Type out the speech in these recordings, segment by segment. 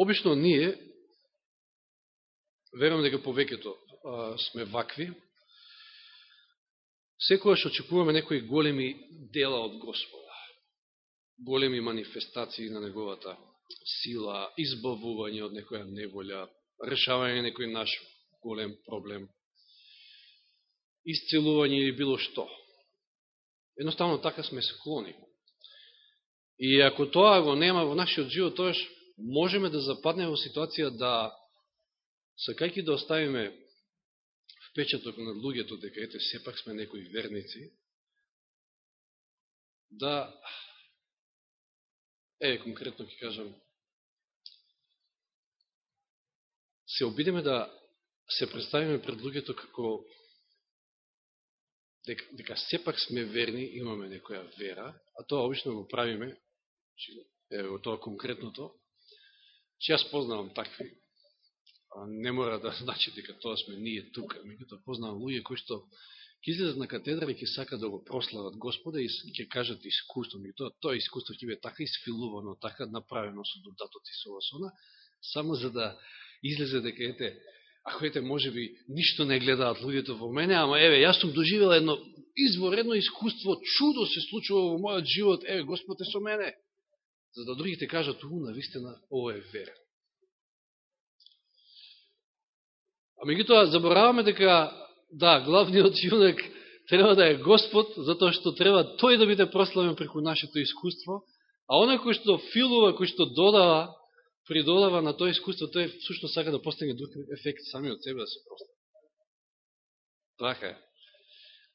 Обично ние, верувам дека повеќето сме вакви, секојаш очекуваме некои големи дела од Господа, големи манифестации на Неговата сила, избавување од некоја неволја, решавање некој наш голем проблем, исцелување или било што. Едноставно така сме склони. И ако тоа го нема во нашиот живот, тоаш можеме да западнеме во ситуација да, сакајќи да оставиме впечаток на луѓето дека ете сепак сме некои верници, да, е, конкретно ќе кажам, се обидеме да се представиме пред луѓето како дека, дека сепак сме верни, имаме некоја вера, а тоа обично го правиме е, тоа конкретното, че јас познавам такви, не мора да значи дека тоа сме ние тука, меѓуто познавам луѓе кои што ќе излезат на катедра и ќе сака да го прослават Господа и ќе кажат искуство, меѓуто тоа искуство ќе биде така изфилувано, така направено со додатоци со осона, само за да излезе дека ете, ако ете може би ништо не гледаат луѓето во мене, ама еве, јас сум доживел едно изворедно искуство, чудо се случува во мојот живот, еве, Господ е со мене за да другите кажат, у, навистина, ово е верен. А меѓутоа, забораваме дека, да, главниот јунак треба да е Господ, затоа што треба тој да биде прославен преку нашето искуство, а оној кој што филува, кој што додава, придодава на тоа искуство, тој всушност сака да постигне друг ефект сами од себе да се прослави. Така е.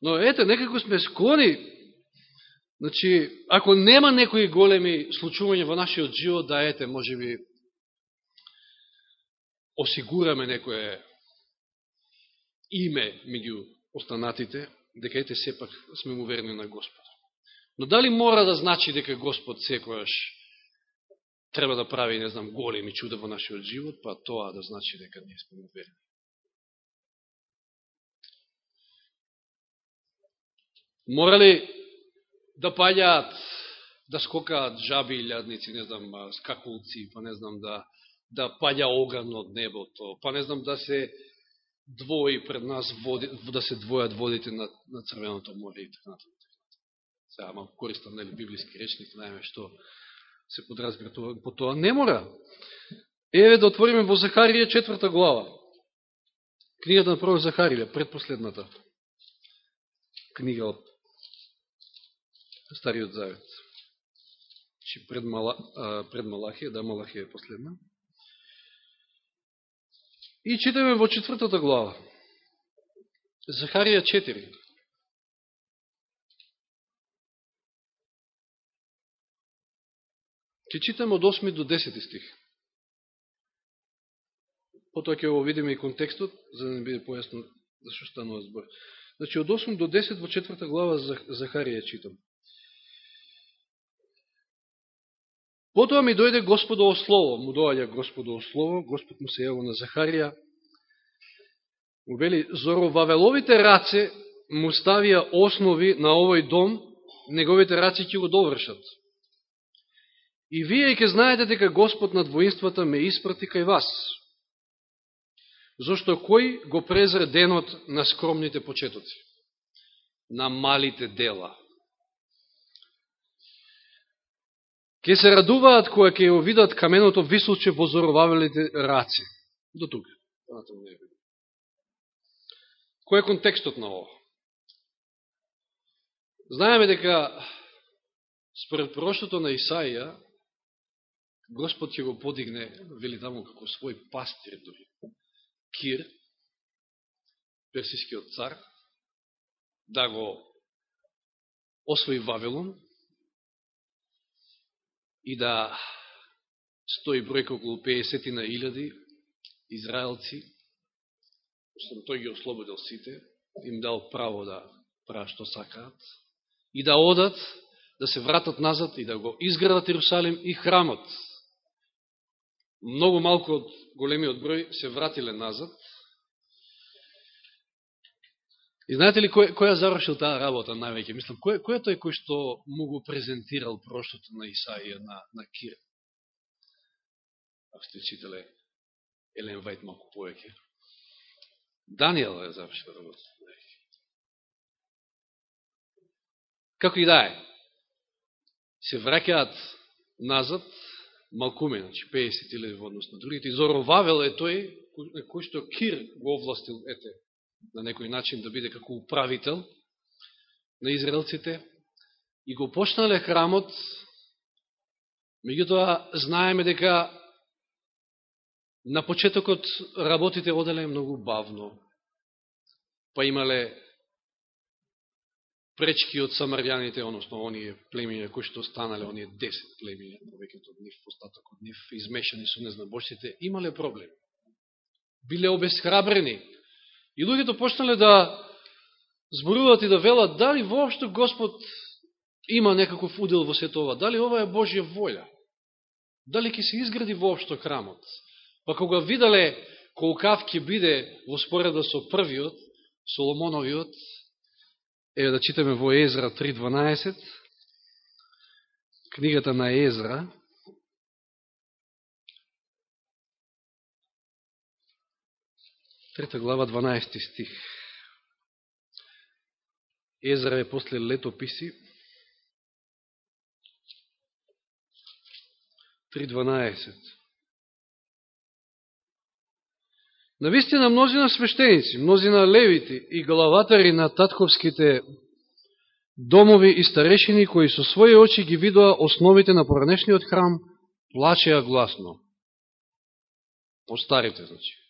Но ете, некако сме склони Значи, ако нема некои големи случувања во нашиот живот, да ете, може би, осигураме некое име меѓу останатите, дека ете сепак сме му верни на Господ. Но дали мора да значи дека Господ секојаш треба да прави, не знам, големи чуда во нашиот живот, па тоа да значи дека ние сме му верни. Мора ли да паѓаат, да скокаат жаби и лјадници, не знам, скакулци, па не знам, да, да паѓа оган од небото, па не знам, да се двои пред нас, води, да се двојат водите на, на Црвеното море и така натаму. Така Сега ама користам, нели, библиски речник, да најме што се подразгратува по тоа. Не мора. Еве да отвориме во Захарија четврта глава. Книгата на пророк Захарија, предпоследната книга од Стариот Завет. Чи пред, Мала, пред Малахија, да, Малахија е последна. И читаме во четвртата глава. Захарија 4. Ке читаме од 8 до 10 стих. Потоа ќе го видиме и контекстот, за да не биде појасно за што станува збор. Значи, од 8 до 10 во четврта глава Захарија читам. Потоа ми дојде Господово Слово, му доаѓа Господово Слово, Господ му се јаво на Захарија, му вели, Зоровавеловите раце му ставија основи на овој дом, неговите раци ќе го довршат. И вие ќе знаете дека Господ над воинствата ме испрати кај вас. Зошто кој го презре денот на скромните почетоци, на малите дела, Ке се радуваат кога ќе ја видат каменото височе во зоровавелите раци. До тука. Кој е контекстот на ово? Знаеме дека според пророштото на Исаија, Господ ќе го подигне, вели таму како свој пастир дори, Кир, персискиот цар, да го освои Вавилон, и да стои бројка околу 50 на илјади израелци, што тој ги ослободил сите, им дал право да прават што сакаат, и да одат, да се вратат назад и да го изградат Иерусалим и храмот. Многу малку од големиот број се вратиле назад, И знаете ли кој, кој ја завршил таа работа највеќе? Мислам, кој, кој е тој кој што му го презентирал проштото на Исаија, на, на Кир? ако сте читале Елен Вајт малку повеќе. Данијел ја завршил работа. Како и да е, се враќаат назад малкуме, значи 50 или во однос на другите. Зоровавел е тој кој што Кир го овластил, ете, на некој начин да биде како управител на израелците и го почнале храмот, меѓутоа знаеме дека на почетокот работите оделе многу бавно, па имале пречки од самарјаните, односно оние племиња кои што останале, оние 10 племиња, повеќето од нив, остаток од нив, измешани со незнабожците, имале проблем. Биле обесхрабрени. И луѓето почнале да зборуват и да велат дали воопшто Господ има некаков удел во сето ова, дали ова е Божја волја, дали ќе се изгради воопшто храмот. Па кога видале колкав ќе биде во спореда со првиот, Соломоновиот, Еве да читаме во Езра 3.12, книгата на Езра, трета глава, 12 стих. Езра е после летописи, 3.12. Навистина мнозина свештеници, мнозина левити и главатари на татковските домови и старешини, кои со своји очи ги видоа основите на поранешниот храм, плачеа гласно. По старите, значи.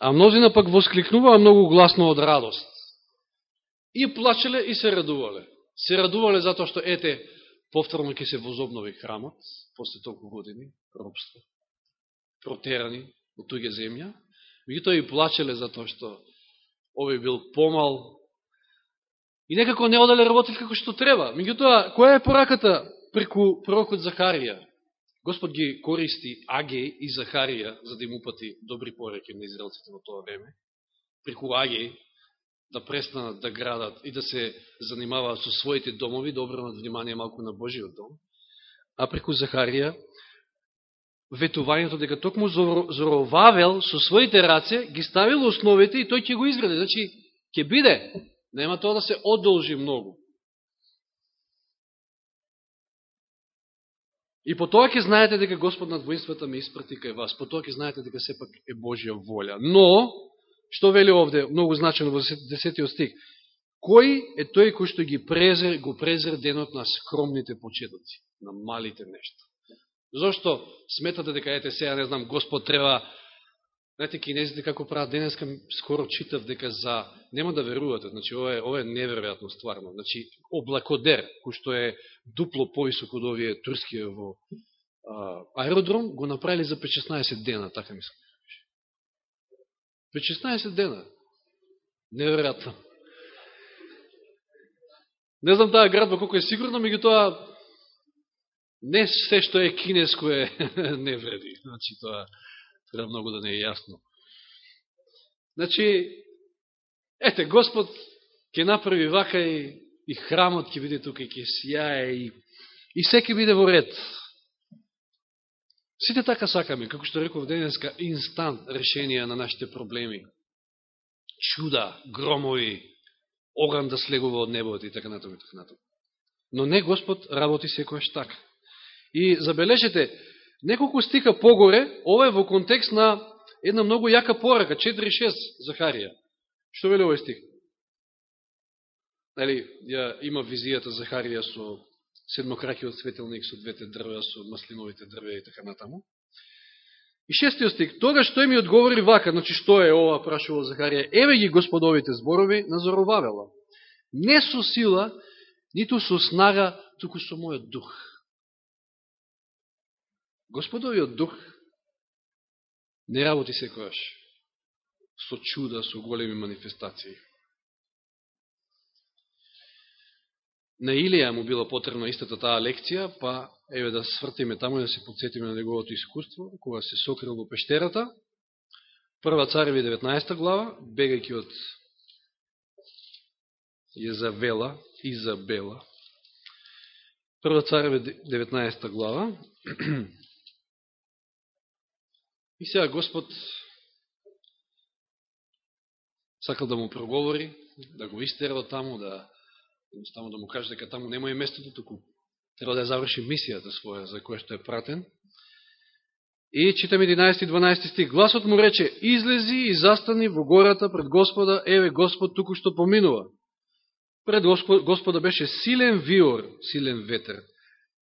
А мнозина пак воскликнуваа многу гласно од радост. И плачеле и се радувале. Се радувале затоа што, ете, повторно ќе се возобнови храмот, после толку години, робство протерани од туѓа земја, меѓутоа и плачеле за тоа што овој бил помал и некако не оделе работи како што треба. Меѓутоа, која е пораката преку пророкот Захарија? Господ ги користи Агеј и Захарија за да им упати добри пореки на израелците во тоа време. Преку Агеј да престанат да градат и да се занимаваат со своите домови, да обранат внимание малку на Божиот дом. А преку Захарија ветувањето дека токму Зоровавел со своите раце ги ставил основите и тој ќе го изгради. Значи, ќе биде. Нема тоа да се одолжи многу. И по тоа ќе знаете дека Господ над воинствата ме испрати кај вас. По тоа ќе знаете дека сепак е Божја волја. Но, што вели овде, многу значено во 10 стих, кој е тој кој што ги презер, го презер денот на скромните почетоци, на малите нешта? Зошто сметате дека, ете, сега, не знам, Господ треба, знаете, кинезите како прават денеска, скоро читав дека за, нема да верувате, значи, ова е, ова е неверојатно стварно, значи, облакодер, кој што е дупло поисок од овие турски во а, аеродром, го направили за 15 дена, така мислам. 15 дена. Неверојатно. Не знам таа градба колко е сигурно, меѓу тоа не се што е кинеско е не вреди. Значи, тоа треба многу да не е јасно. Значи, ете, Господ ќе направи вака и, и храмот ќе биде тука и ќе сјае и, и се ќе биде во ред. Сите така сакаме, како што реков денеска, инстант решенија на нашите проблеми. Чуда, громови, оган да слегува од небото и така натаму и така натаму. Но не Господ работи секојаш така. И забележете, неколку стика погоре, ова е во контекст на една многу јака порака, 4.6 Захарија. Што вели овој стих? Нали, ја има визијата Захарија со седмокракиот светелник со двете дрвеа, со маслиновите дрвја и така натаму. И шестиот стих, тогаш тој ми одговори вака, значи што е ова, прашувал Захарија, еве ги господовите зборови на Зоровавела. Не со сила, ниту со снага, туку со мојот дух. Господовиот дух не работи секојаш со чуда, со големи манифестации. На Илија му било потребна истата таа лекција, па еве да свртиме таму и да се подсетиме на неговото искуство, кога се сокрил во пештерата. Прва цареви 19 глава, бегајќи од Језавела, Изабела. Прва цареви 19 глава, И сега Господ сакал да му проговори, да го истера од таму, да едноставно да му каже дека таму нема и местото, туку треба да ја заврши мисијата своја за која што е пратен. И читаме 11 и 12 стих. Гласот му рече, излези и застани во гората пред Господа, еве Господ туку што поминува. Пред Господа беше силен виор, силен ветер.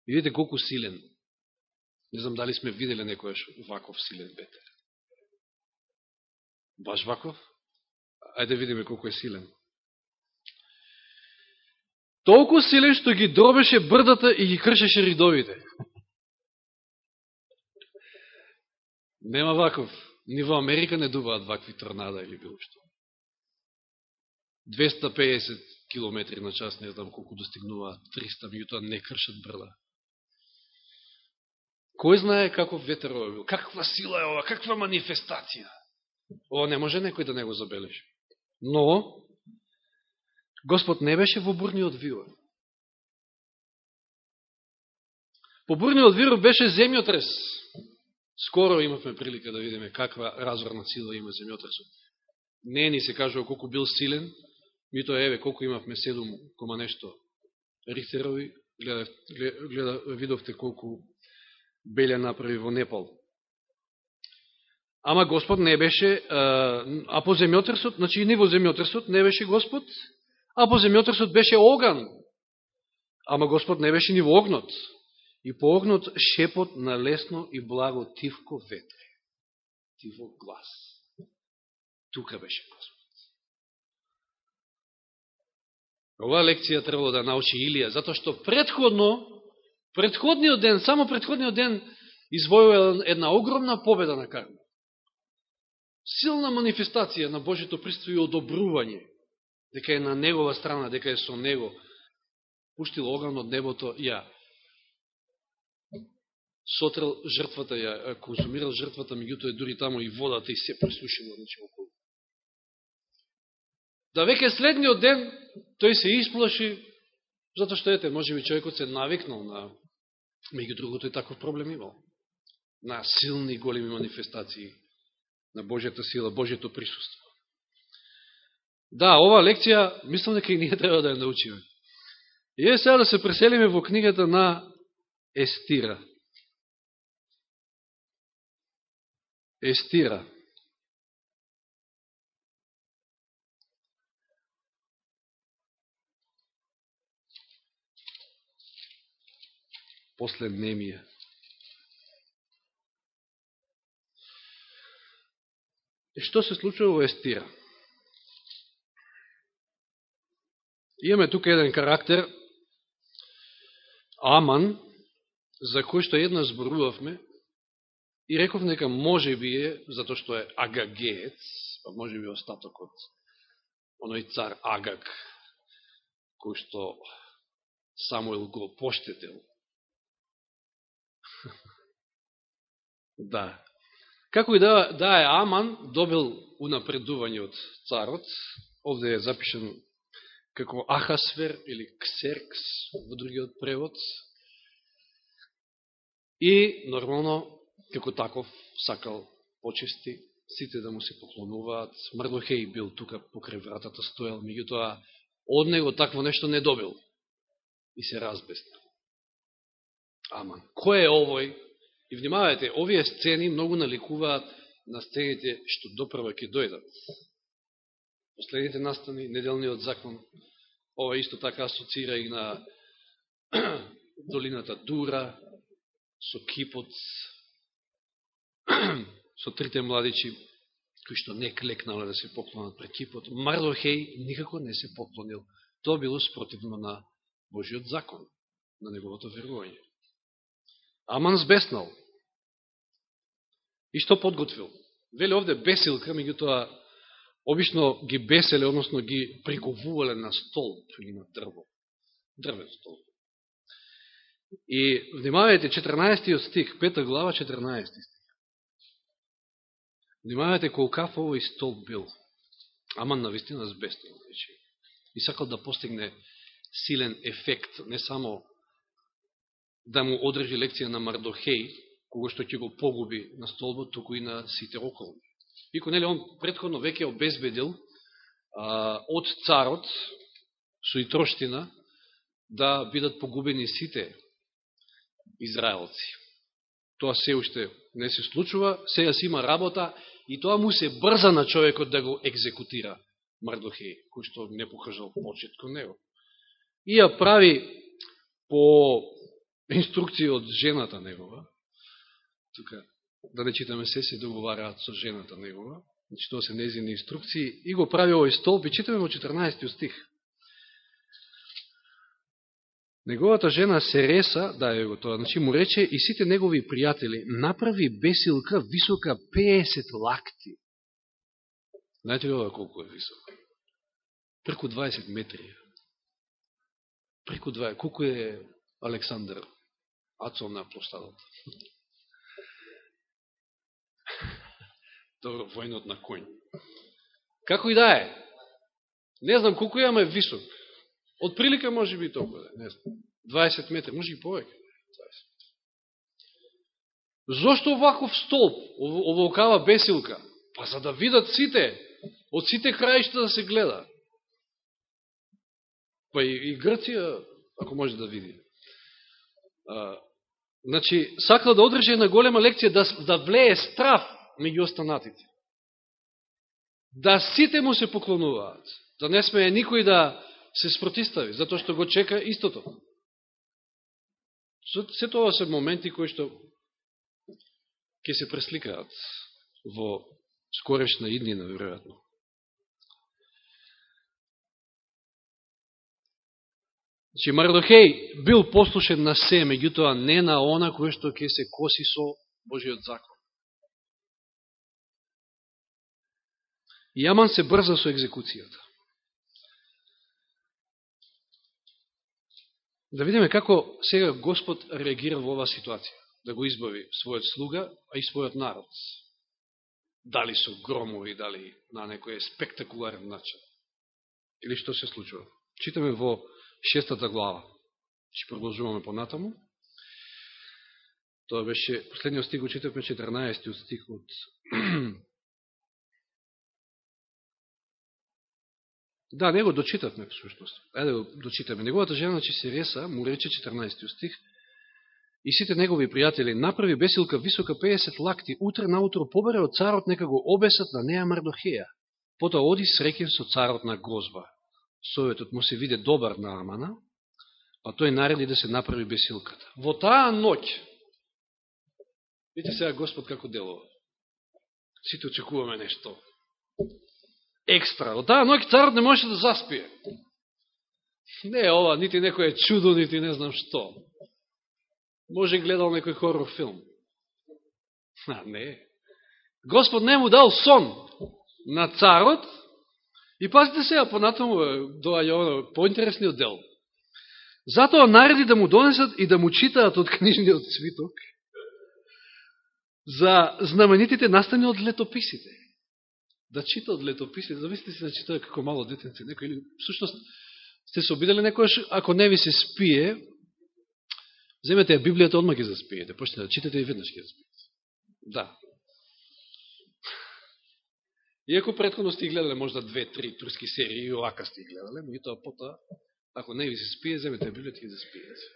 И видите колку силен. Не знам дали сме виделе некојаш ваков силен ветер. Баш ваков? Ајде видиме колку е силен. Толку силен што ги дробеше брдата и ги кршеше ридовите. Нема ваков. Ни во Америка не дуваат вакви торнада или било што. 250 км на час, не знам колку достигнуваат, 300, меѓутоа не кршат брда. Кој знае како ветер ова бил? Каква сила е ова? Каква манифестација? Ова не може некој да не го забележи. Но, Господ не беше во бурниот вир. По бурниот вир беше земјотрес. Скоро имавме прилика да видиме каква разворна сила има земјотресот. Не ни се кажува колку бил силен, ми тоа еве колку имавме 7 кома нешто Рихтерови, гледа, гледа, видовте колку белја направи во Непал. Ама Господ не беше, а по земјотресот, значи не во земјотресот не беше Господ, а по земјотресот беше оган. Ама Господ не беше ни во огнот. И по огнот шепот на лесно и благо тивко ветре. Тиво глас. Тука беше Господ. Оваа лекција требало да научи Илија, затоа што предходно, предходниот ден, само предходниот ден, извојува една огромна победа на Кармел силна манифестација на Божето присутство и одобрување, дека е на негова страна, дека е со него, пуштил оган од небото, ја сотрел жртвата, ја консумирал жртвата, меѓутоа е дури тамо и водата и се пресушило, значи околу. Да веќе следниот ден, тој се исплаши, затоа што ете, може би човекот се навикнал на, меѓу другото и таков проблем имал, на силни големи манифестации на Божјата сила, Божјето присуство. Да, ова лекција, мислам дека и ние треба да ја научиме. И е сега да се преселиме во книгата на Естира. Естира. После Немија. И што се случува во Естира? Имаме тука еден карактер, Аман, за кој што една зборувавме, и реков нека може би е, затоа што е агагеец, па може би остаток од оној цар Агаг, кој што Самуил го поштетел. да, Како и да, да е Аман добил унапредување од царот, овде е запишен како Ахасвер или Ксеркс во другиот превод, и нормално, како таков, сакал почести, сите да му се поклонуваат, Мрдохеј бил тука покрај вратата стоел, меѓутоа од него такво нешто не добил. И се разбеснал. Аман. Кој е овој И внимавајте, овие сцени многу наликуваат на сцените што допрва ќе дојдат. Последните настани, неделниот закон, ова исто така асоцира и на долината Дура, со кипот, со трите младичи, кои што не клекнале да се поклонат пред кипот. Мардохеј никако не се поклонил. Тоа било спротивно на Божиот закон, на неговото верување. Аман збеснал. И што подготвил? Веле овде бесилка, меѓутоа, обично ги беселе, односно ги приговувале на столб или на дрво. Дрвен столб. И внимавајте 14 стих, 5 глава 14 стих. Внимавајте колкав овој столб бил. Аман навистина збеснал. И сакал да постигне силен ефект, не само да му одржи лекција на Мардохеј, кога што ќе го погуби на столбот, туку и на сите околни. Ико, нели, он предходно веќе обезбедил а, од царот, со и троштина, да бидат погубени сите израелци. Тоа се уште не се случува, сега си има работа и тоа му се брза на човекот да го екзекутира Мардохеј, кој што не покажал почет кон него. И ја прави по инструкција од жената негова, тука да не читаме се, се договараат со жената негова, значи тоа се незини инструкции, и го прави овој столб, и читаме во 14 стих. Неговата жена Сереса, да е го тоа, значи му рече и сите негови пријатели, направи бесилка висока 50 лакти. Знаете ли ова колку е висока? Преку 20 метри. Преку 20, колку е Александр Ацон на площадот? Добро, војнот на коњ. Како и да е. Не знам колку имаме висок. Од прилика може би толкова, да, не знам. 20 метри, може и повеќе. Зошто оваков столб, оволкава бесилка? Па за да видат сите, од сите краишта да се гледа. Па и, и Грција, ако може да види. А, значи, сакал да одржи една голема лекција, да, да влее страв меѓу останатите. Да сите му се поклонуваат. Да не смее никој да се спротистави, затоа што го чека истото. Се тоа се моменти кои што ќе се пресликаат во скорешна иднина, веројатно. Значи, Мардохеј бил послушен на се, меѓутоа не на она кој што ќе се коси со Божиот закон. И Јаман се брза со екзекуцијата. Да видиме како сега Господ реагира во оваа ситуација. Да го избави својот слуга, а и својот народ. Дали со громови, дали на некој спектакуларен начин. Или што се случува. Читаме во шестата глава. Ще продолжуваме понатаму. Тоа беше, последниот стих го читавме 14 стих од Да, него дочитавме, всушност. Ајде го дочитаме. Неговата жена, че Сереса, му рече 14 стих, и сите негови пријатели направи бесилка висока 50 лакти, утре наутро побере од царот нека го обесат на неа Мардохеја. Потоа оди среќен со царот на Гозба. Советот му се виде добар на Амана, па тој нареди да се направи бесилката. Во таа ноќ, видите сега Господ како делува. Сите очекуваме нешто екстра. Во таа ноќ царот не можеше да заспие. Не е ова, нити некој е чудо, нити не знам што. Може гледал некој хорор филм. А, не. Господ не му дал сон на царот и пазите сега, понатаму доаѓа оно поинтересниот дел. Затоа нареди да му донесат и да му читаат од книжниот свиток за знаменитите настани од летописите да чита од летописите, замислите си да чита како мало детенце, некој или всушност сте се обидели некојаш, ако не ви се спие, земете ја Библијата, одма ги заспиете, почнете да читате и веднаш ги заспиете. Да. Иако предходно сте гледале можда две, три турски серии, и овака сте гледале, но и тоа пота, ако не ви се спие, земете ја и ги заспиете.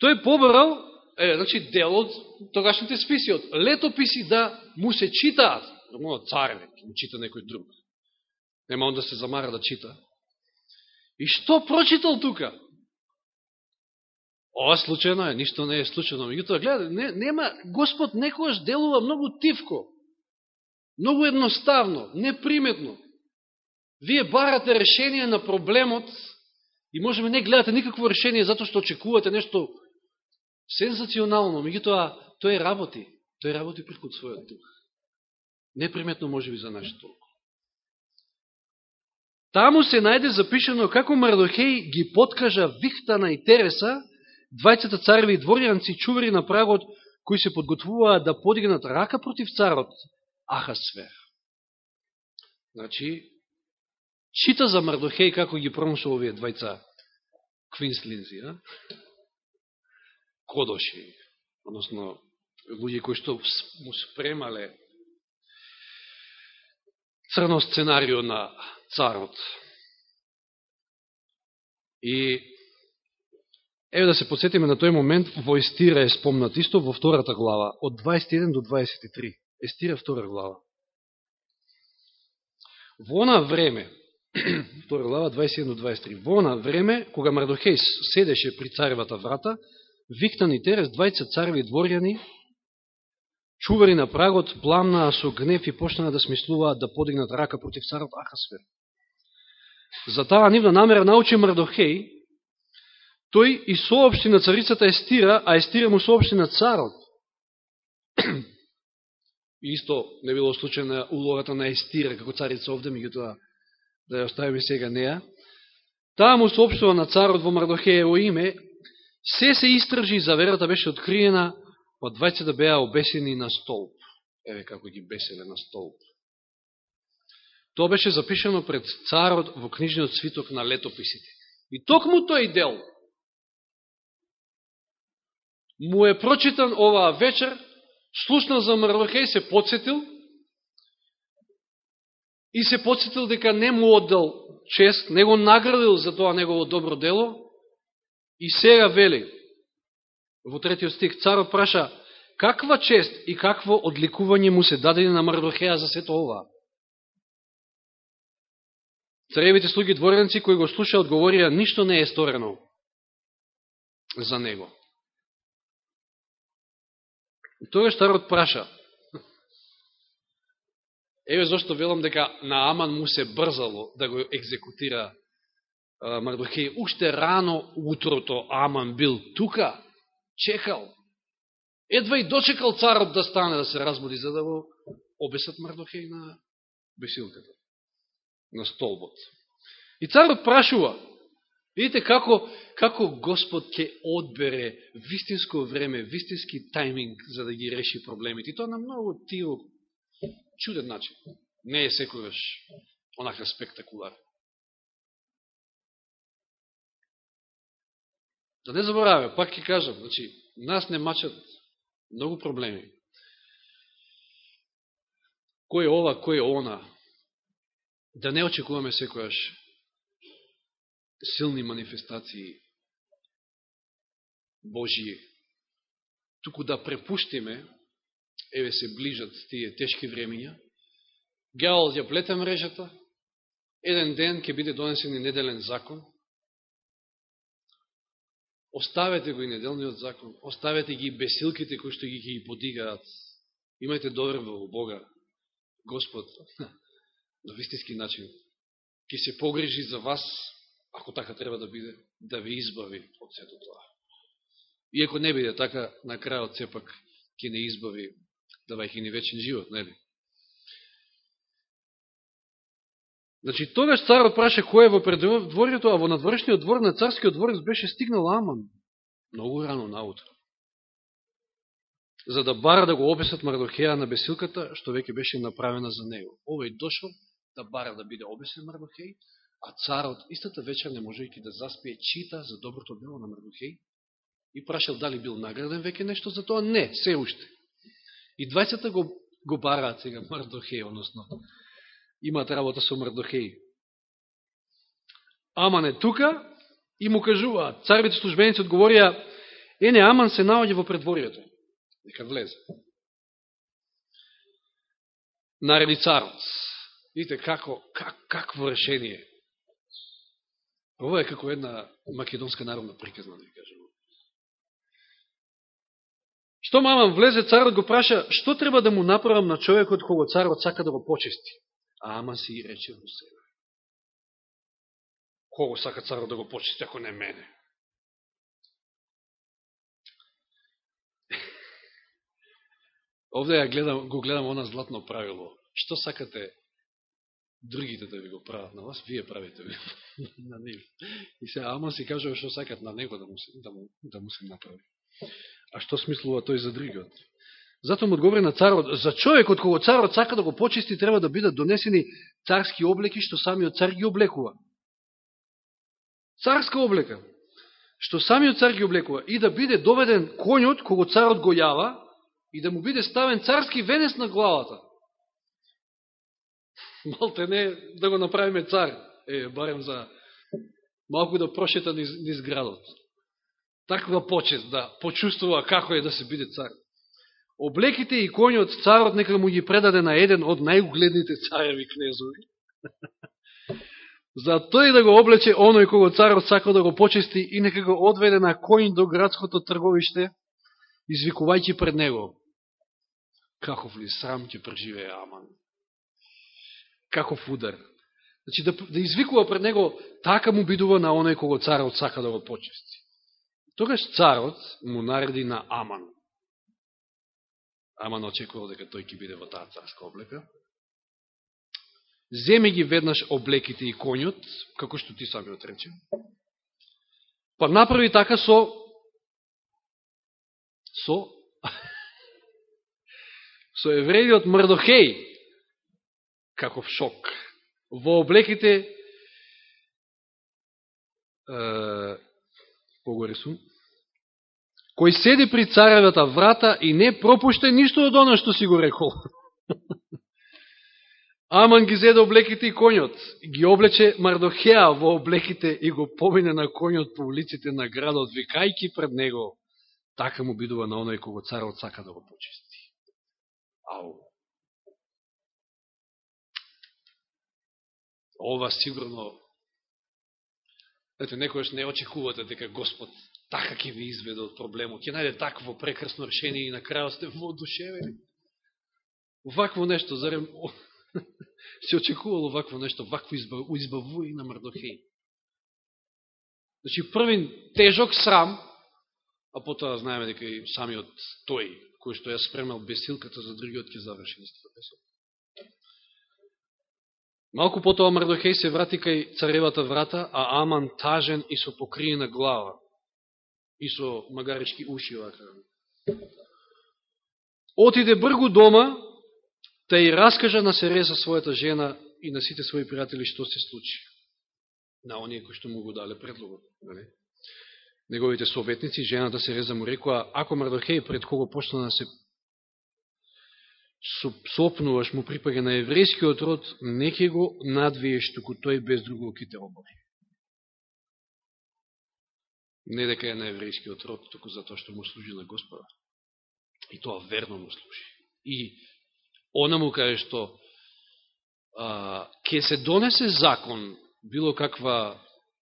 Тој побарал е, значи, дел од тогашните списи, од летописи да му се читаат. Нормално цареве, му чита некој друг. Нема он да се замара да чита. И што прочитал тука? Ова случајно е, ништо не е случајно. Меѓутоа, гледа, не, нема, Господ некојаш делува многу тивко, многу едноставно, неприметно. Вие барате решение на проблемот и можеме не гледате никакво решение затоа што очекувате нешто Сензационално, меѓутоа, тој работи. Тој работи преку својот дух. Неприметно може би за наш толку. Таму се најде запишено како Мардохеј ги подкажа Вихтана и Тереса, двајцата цареви и дворјанци чувари на прагот, кои се подготвуваа да подигнат рака против царот Ахасвер. Значи, чита за Мардохеј како ги промшо овие двајца квинслинзи, а? кодоши, односно луѓе кои што му спремале црно сценарио на царот. И еве да се подсетиме на тој момент, во Естира е спомнат исто во втората глава, од 21 до 23. Естира втора глава. Во она време, втора глава, 21-23, во она време, кога Мардохеј седеше при царевата врата, викна и Терес, двајца цареви дворјани, чувари на прагот, пламнаа со гнев и почнаа да смислуваат да подигнат рака против царот Ахасвер. За таа нивна намера научи Мардохеј, тој и сообшти на царицата Естира, а Естира му сообшти на царот. И исто не било случајна улогата на Естира како царица овде, меѓутоа да ја оставиме сега неа. Таа му сообщува на царот во Мардохеево име, се се истражи и заверата беше откриена, па двајцата беа обесени на столб. Еве како ги беселе на столб. Тоа беше запишено пред царот во книжниот свиток на летописите. И токму тој дел му е прочитан оваа вечер, слушнал за Мардохеј се подсетил и се подсетил дека не му оддал чест, не го наградил за тоа негово добро дело и сега вели во третиот стих, царот праша каква чест и какво одликување му се дадени на Мардохеја за сето ова. Царевите слуги дворенци кои го слуша одговорија, ништо не е сторено за него. Тоа старот праша. Еве зашто велам дека на Аман му се брзало да го екзекутира Мардохеј. Уште рано утрото Аман бил тука, чекал. Едва и дочекал царот да стане да се разбуди, за да го обесат Мардохеј на бесилката, на столбот. И царот прашува, видите како, како Господ ќе одбере вистинско време, вистински тајминг за да ги реши проблемите. И тоа на многу тио чуден начин. Не е секојаш онака спектакулар. Да не забораваме, пак ќе кажам, значи, нас не мачат многу проблеми. Кој е ова, кој е она. Да не очекуваме секојаш силни манифестации Божије. Туку да препуштиме, еве се ближат тие тешки времења, геал ја плете мрежата, еден ден ќе биде донесен и неделен закон, оставете го и неделниот закон, оставете ги бесилките кои што ги ги подигаат, имајте доверба во Бога, Господ, на вистински начин, ќе се погрижи за вас, ако така треба да биде, да ви избави од сето тоа. Иако не биде така, на крајот сепак ќе не избави, давајќи ни вечен живот, нели? Значи, тогаш царот праше кој е во предворието, а во надворешниот двор на царскиот дворец беше стигнал Аман. Многу рано наутро. За да бара да го обесат Мардохеја на бесилката, што веќе беше направена за него. Овој дошол да бара да биде обесен Мардохеј, а царот истата вечер не можејќи да заспие чита за доброто дело на Мардохеј и прашал дали бил награден веќе нешто за тоа. Не, се уште. И двајцата го, го бараат сега Мардухеј, односно имаат работа со Мардохеј. Аман е тука и му кажуваат. Царвите службеници одговорија, е не, Аман се наоѓа во предворието. Нека влезе. Нареди царот. Видите како, как, какво решение. Ова е како една македонска народна приказна, да ви кажем. Што мамам влезе, царот го праша, што треба да му направам на човекот кога царот сака да го почисти? А ама си рече во себе. Кого сака царот да го почисти, ако не мене? Овде ја гледам, го гледам она златно правило. Што сакате другите да ви го прават на вас, вие правите ви на нив. И се Амон си кажува што сакат на него да му се, да му, да му се направи. А што смислува тој за другиот? Затоа му одговори на царот, за човекот кога царот сака да го почисти, треба да бидат донесени царски облеки, што самиот цар ги облекува. Царска облека. што самиот цар ги облекува и да биде доведен конјот кого царот го јава и да му биде ставен царски венес на главата. Малте не да го направиме цар, е, барем за малку да прошета низ, низ градот. Таква почест да почувствува како е да се биде цар. Облеките и конјот царот нека му ги предаде на еден од најугледните цареви кнезови. За тој да го облече оној кого царот сака да го почести и нека го одведе на коњ до градското трговиште, извикувајќи пред него. Каков ли срам ќе преживее Аман? Каков удар? Значи да, да извикува пред него, така му бидува на оној кого царот сака да го почести. Тогаш царот му нареди на Аман. Аман очекувал дека тој ќе биде во таа царска облека. Земи ги веднаш облеките и конјот, како што ти сами отрече. Па направи така со со со еврејот Мрдохеј, каков шок. Во облеките е, погоре сум, кој седи при царевата врата и не пропуште ништо од оно што си го рекол. Аман ги зеде облеките и конјот, ги облече Мардохеа во облеките и го помине на конјот по улиците на градот, викајки пред него, така му бидува на оној кого царот сака да го почисти. Ау. Ова сигурно Ете, некојаш не очекувате дека Господ така ќе ви изведе од проблемот. Ќе најде такво прекрасно решение и на крајот сте воодушевени. Вакво нешто, зарем се очекувало вакво нешто, вакво избавување на Мардохеј. Значи, првин тежок срам, а потоа знаеме дека и самиот тој, кој што ја спремал бесилката за другиот ќе заврши истата бесилка. Малку потоа Мардохеј се врати кај царевата врата, а Аман тажен и со покриена глава. И со магарички уши вака. Отиде бргу дома, та и раскажа на Сереза својата жена и на сите своји пријатели што се случи. На оние кои што му го дале предлогот. Нали? Неговите советници, жената Сереза му рекоа, ако Мардохеј пред кого почна да се сопнуваш му припага на еврејскиот род, неке го надвиеш, туку тој без друго ки те обори. Не дека е на еврејскиот род, туку затоа што му служи на Господа. И тоа верно му служи. И она му каже што а, ке се донесе закон, било каква,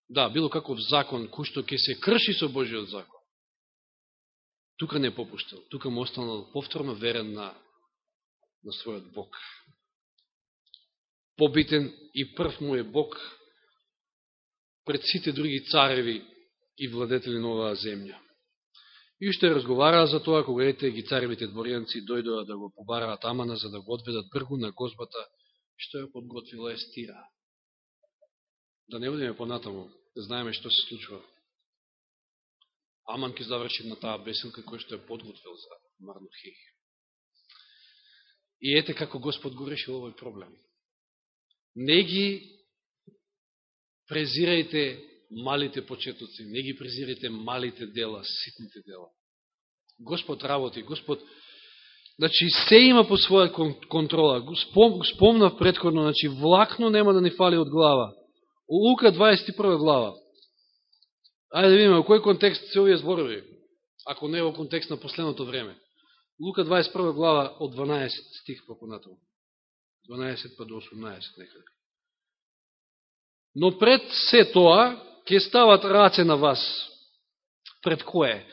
да, било каков закон, кој што ке се крши со Божиот закон. Тука не попуштал, тука му останал повторно верен на на својот Бог. Побитен и прв му е Бог пред сите други цареви и владетели на оваа земја. И уште разговараа за тоа, кога ете ги царевите дворијанци дојдоа да го побараат Амана за да го одведат бргу на гозбата, што ја подготвила Естира. Да не одиме понатаму, да знаеме што се случува. Аман ќе заврши на таа бесенка која што ја подготвил за Марнухеј. И ете како Господ го решил овој проблем. Не ги презирајте малите почетоци, не ги презирајте малите дела, ситните дела. Господ работи, Господ Значи, се има по своја контрола. Спом, спомнав предходно, значи, влакно нема да ни фали од глава. Лука 21 глава. Ајде да видиме, во кој контекст се овие зборови, ако не во контекст на последното време. Лука 21 глава од 12 стих по понатово. 12 па до 18 некаде. Да Но пред се тоа, ќе стават раце на вас. Пред кое?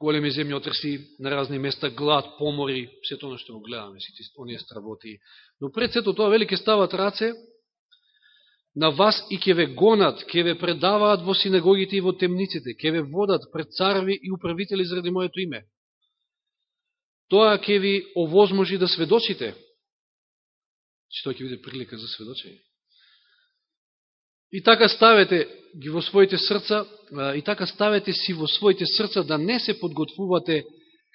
Големи земјотреси на разни места, глад, помори, се тоа што го гледаме, сите оние стработи. Но пред сето тоа, вели, ќе стават раце на вас и ќе ве гонат, ќе ве предаваат во синагогите и во темниците, ќе ве водат пред царви и управители заради моето име тоа ќе ви овозможи да сведочите. Значи, Што ќе биде прилика за сведочење. И така ставете ги во своите срца, и така ставете си во своите срца да не се подготвувате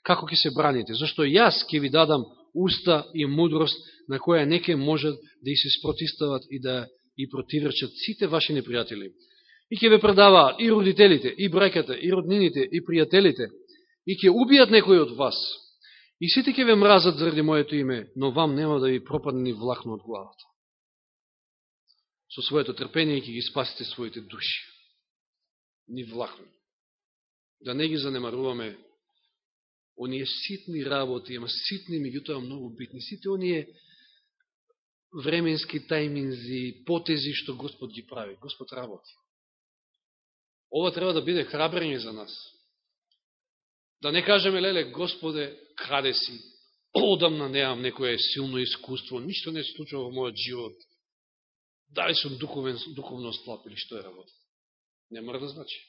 како ќе се браните. Зашто јас ќе ви дадам уста и мудрост на која неке можат да и се спротистават и да и противречат сите ваши непријатели. И ќе ве предаваат и родителите, и браќата, и роднините, и пријателите, и ќе убијат некој од вас. И сите ќе ве мразат заради моето име, но вам нема да ви пропадне ни влакно од главата. Со своето трпение ќе ги спасите своите души. Ни влакно. Да не ги занемаруваме оние ситни работи, ама ситни, меѓутоа многу битни. Сите оние временски тајминзи, потези што Господ ги прави. Господ работи. Ова треба да биде храбрење за нас. Да не кажеме, леле, Господе, каде си? Одамна неам некое силно искуство, ништо не се случува во мојот живот. Дали сум духовен, духовно слаб или што е работа? Не мора да значи.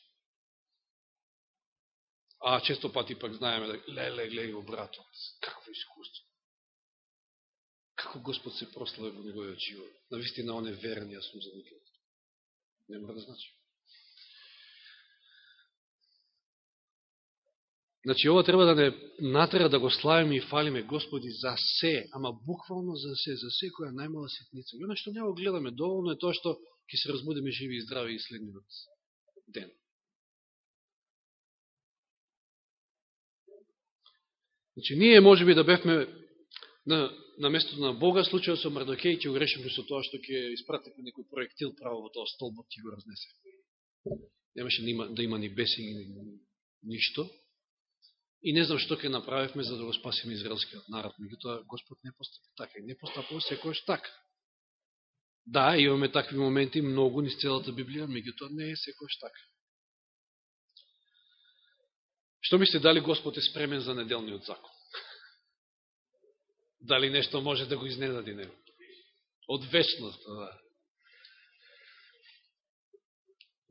А често пати пак знаеме да леле, гледай го братот, какво искуство. Како Господ се прослави во неговиот живот. Навистина он е верен, јас сум за никога. Не мора да значи. Значи, ова треба да не натера да го славиме и фалиме Господи за се, ама буквално за се, за секоја најмала ситница. И оно што не го гледаме доволно е тоа што ќе се разбудиме живи и здрави и следниот ден. Значи, ние може би да бевме на, на местото на Бога, случајот со Мардокеј ќе угрешиме со тоа што ќе испратиме некој проектил право во тоа столбот ќе го разнесе. Немаше да има ни бесин, ни ништо. И не знам што ќе направивме за да го спасиме израелскиот народ. Меѓутоа, Господ не постапи така. И не постапува секојаш така. Да, имаме такви моменти, многу низ целата Библија, меѓутоа не е секојаш така. Што мислите, дали Господ е спремен за неделниот закон? Дали нешто може да го изненади него? Од вечност, да.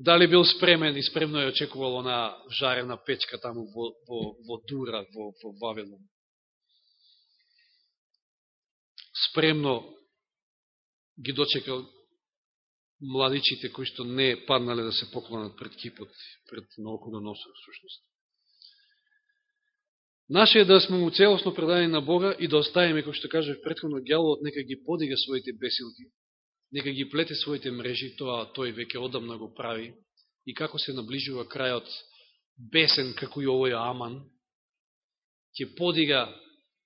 Дали бил спремен и спремно ја очекувало на жарена печка таму во, во, во Дура, во, во Вавилон. Спремно ги дочекал младичите кои што не паднале да се поклонат пред кипот, пред наоколоносот, всушност. Наше е да сме му целосно предадени на Бога и да оставиме, како што кажа предходно, гјалот нека ги подига своите бесилки нека ги плете своите мрежи, тоа тој веќе одамна го прави, и како се наближува крајот бесен, како и овој Аман, ќе подига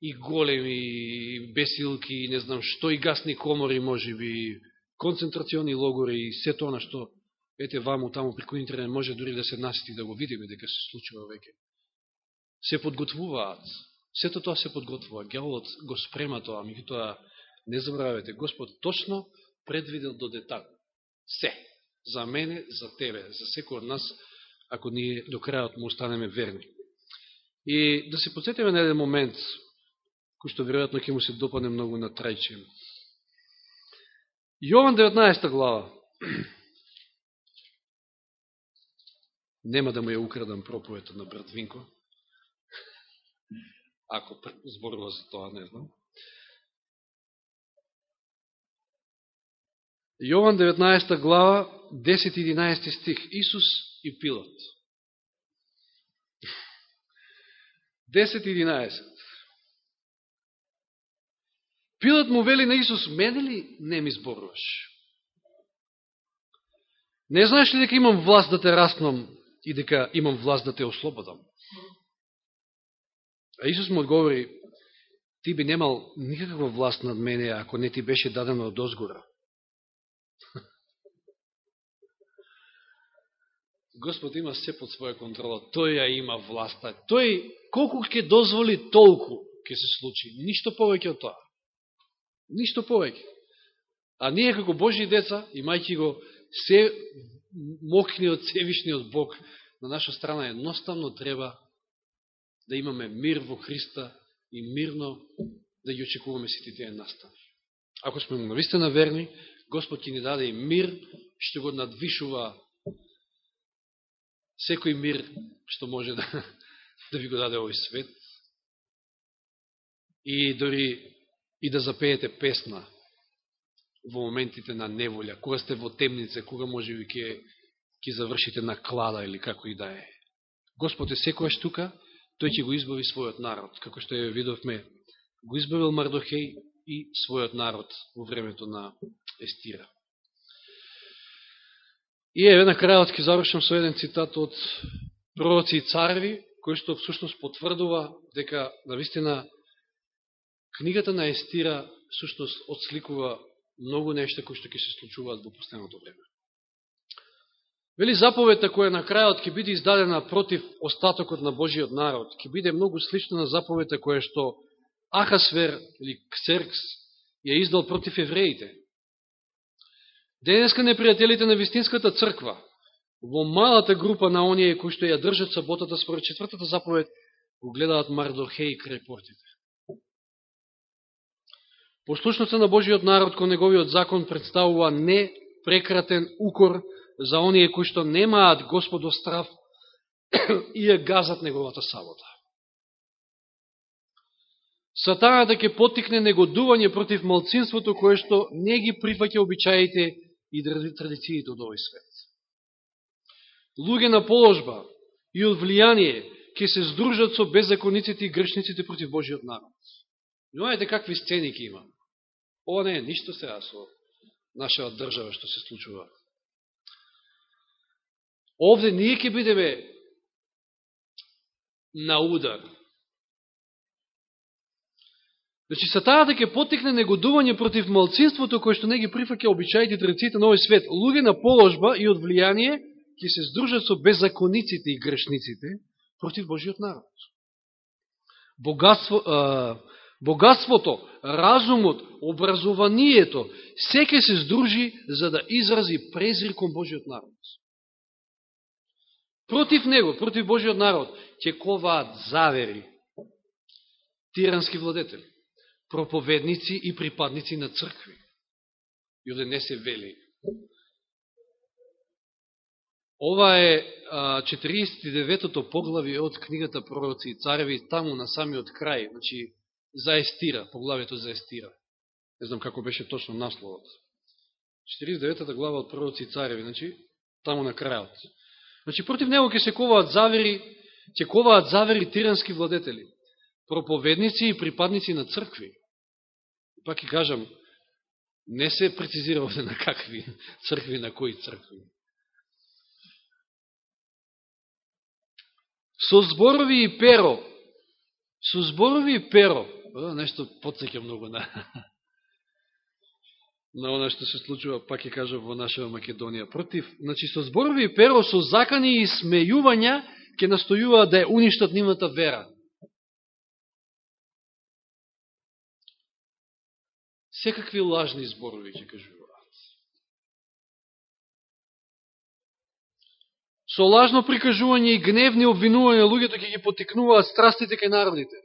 и големи бесилки, и не знам што, и гасни комори, може би, концентрациони логори, и се тоа на што, ете, ваму, таму, преку интернет, може дури да се насити да го видиме, дека се случува веќе. Се подготвуваат. Сето тоа се подготвува. Гјаволот го спрема тоа, меѓутоа не забравете Господ точно предвидел до детал. Се. За мене, за тебе, за секој од нас, ако ние до крајот му останеме верни. И да се подсетиме на еден момент, кој што веројатно ќе му се допадне многу на трајче. Јован 19 глава. Нема да му ја украдам проповета на брат Винко. Ако зборува за тоа, не знам. Јован 19 глава, 10-11 стих, Исус и Пилот. 10-11. Пилот му вели на Исус, мене ли не ми зборуваш? Не знаеш ли дека имам власт да те раснам и дека имам власт да те ослободам? А Исус му одговори, ти би немал никаква власт над мене, ако не ти беше дадена од озгора. Господ има се под своја контрола. Тој ја има власта. Тој, колку ќе дозволи, толку ќе се случи. Ништо повеќе од тоа. Ништо повеќе. А ние како Божи деца, имајќи го се мокниот, севишниот Бог на наша страна, едноставно треба да имаме мир во Христа и мирно да ги очекуваме сите тие настави. Ако сме му навистина верни, Господ ќе ни даде и мир, што го надвишува секој мир што може да, да ви го даде овој свет. И дори и да запеете песна во моментите на неволја, кога сте во темнице, кога може ви ќе ќе завршите на клада или како и да е. Господ е секојаш тука, тој ќе го избави својот народ, како што ја видовме, го избавил Мардохеј и својот народ во времето на Естира. И еве на крајот ќе завршам со еден цитат од пророци и царви, кој што всушност потврдува дека навистина книгата на Естира всушност отсликува многу нешта кои што ќе се случуваат во последното време. Вели заповедта која на крајот ќе биде издадена против остатокот на Божиот народ, ќе биде многу слична на заповедта која што Ахасвер или Ксеркс ја издал против евреите. Денеска непријателите на вистинската црква, во малата група на оние кои што ја држат саботата според четвртата заповед, го гледаат Мардохеј крај портите. Послушноста на Божиот народ кон неговиот закон представува непрекратен укор за оние кои што немаат Господо страв и ја газат неговата сабота. Сатаната ќе потикне негодување против малцинството кое што не ги прифаќа обичаите и традициите од овој свет. Луѓе на положба и од влијание ќе се здружат со беззакониците и грешниците против Божиот народ. Знаете какви сцени ќе има. Ова не е ништо сега со нашата држава што се случува. Овде ние ќе бидеме на удар. Значи, сатаната ќе потекне негодување против малцинството кој што не ги прифаќа обичаите и традициите на овој свет. Луѓе на положба и од влијание ќе се здружат со беззакониците и грешниците против Божиот народ. Богатство, а, богатството, разумот, образованието, секе се здружи за да изрази презир кон Божиот народ. Против него, против Божиот народ, ќе коваат завери, тирански владетели, проповедници и припадници на цркви. И оде не се вели. Ова е 49-тото поглави од книгата Пророци и цареви, таму на самиот крај, значи заестира, поглавието заестира. Не знам како беше точно насловот. 49-та глава од пророци и цареви, значи, таму на крајот. Значи, против него ќе се коваат завери, ќе коваат завери тирански владетели, проповедници и припадници на цркви. Пак и кажам, не се прецизира овде на какви цркви, на кои цркви. Со зборови и перо, со зборови и перо, нешто подсеќа многу на на она што се случува, пак ќе кажа, во нашава Македонија. Против, значи, со зборови и перо, со закани и смејувања, ќе настојуваат да ја уништат нивната вера. Секакви лажни зборови ќе кажуваат. Со лажно прикажување и гневни обвинувања луѓето ќе ги потикнуваат страстите кај народите.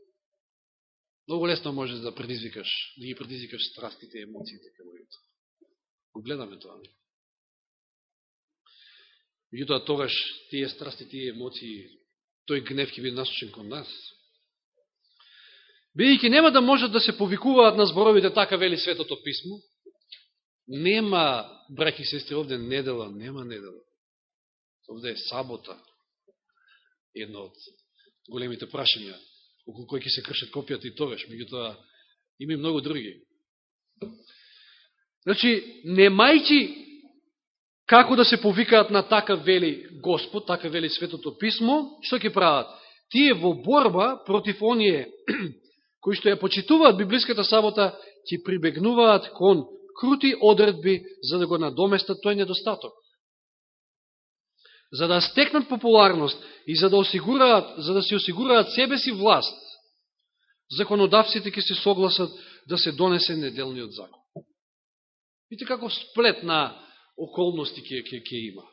Много лесно можеш да предизвикаш, да ги предизвикаш страстите и емоциите кај луѓето. Го гледаме тоа. Меѓутоа, тогаш тие страсти, тие емоции, тој гнев ќе биде насочен кон нас. Бидејќи нема да можат да се повикуваат на зборовите така вели Светото Писмо, нема, браки и сестри, овде недела, нема недела. Овде е сабота. Едно од големите прашања околу кој ќе се кршат копијата и тогаш, меѓутоа има и многу други. Значи, немајќи како да се повикаат на така вели Господ, така вели Светото Писмо, што ќе прават? Тие во борба против оние кои што ја почитуваат библиската сабота, ќе прибегнуваат кон крути одредби за да го надоместат тој недостаток за да стекнат популарност и за да осигураат, за да си осигураат себе си власт, законодавците ќе се согласат да се донесе неделниот закон. Видите како сплет на околности ќе, ќе, ќе има.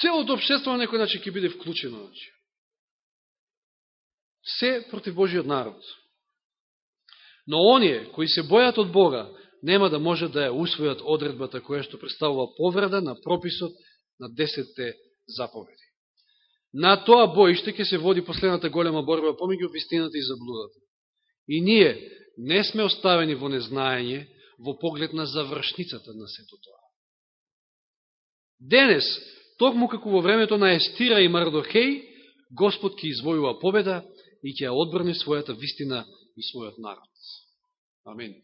Целото обшество на некој начин ќе биде вклучено. Значи. Се против Божиот народ. Но оние кои се бојат од Бога, нема да може да ја усвојат одредбата која што представува повреда на прописот на десетте заповеди. На тоа боиште ќе се води последната голема борба помеѓу вистината и заблудата. И ние не сме оставени во незнаење во поглед на завршницата на сето тоа. Денес, токму како во времето на Естира и Мардохеј, Господ ќе извојува победа и ќе одбрани својата вистина и својот народ. Амин.